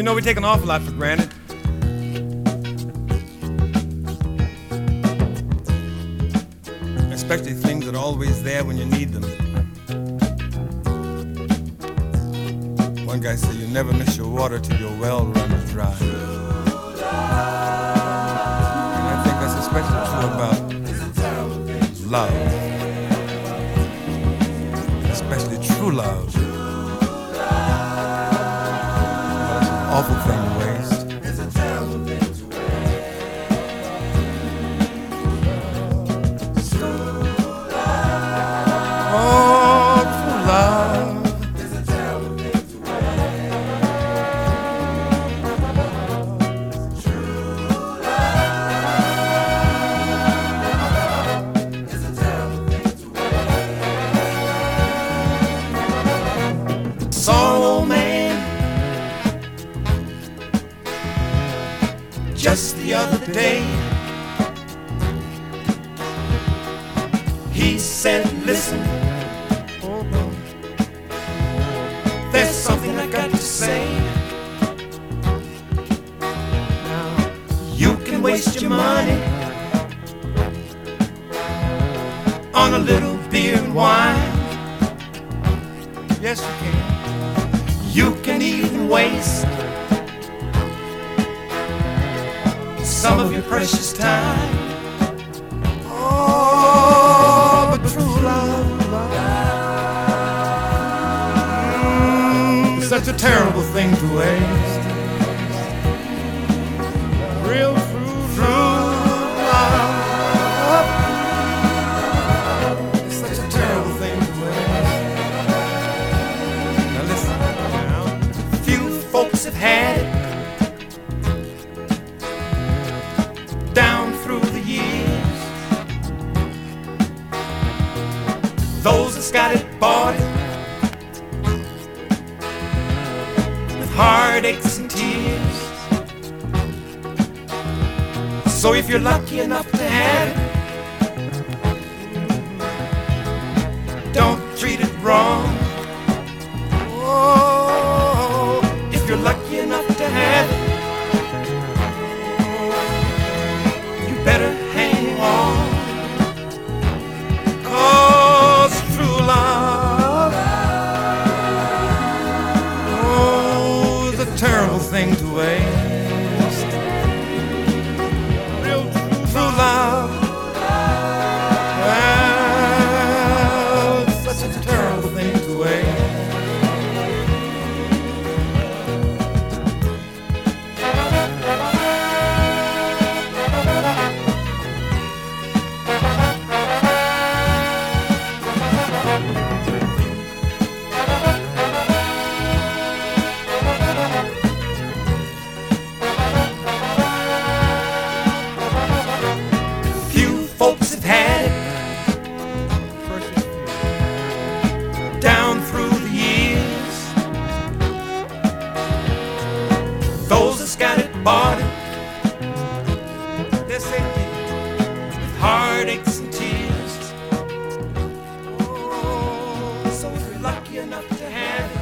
You know, we take an awful lot for granted. Especially things that are always there when you need them. One guy said, You never miss your water till your well runs dry. And I think that's especially true about love. Especially true love. Awful thing just the other day. He said, Listen, there's something I got to say. You can waste your money on a little beer and wine. Yes, you can. You can even waste some of your precious time. Oh, but true love is such a terrible thing to waste. Real true, true love is such a terrible thing to waste. Now listen, few folks have had it that's got it bought it with heartaches and tears. So if you're lucky enough to have it, don't treat it wrong. Terrible yes it did, with heartaches and tears. Oh, so we're lucky enough to have it.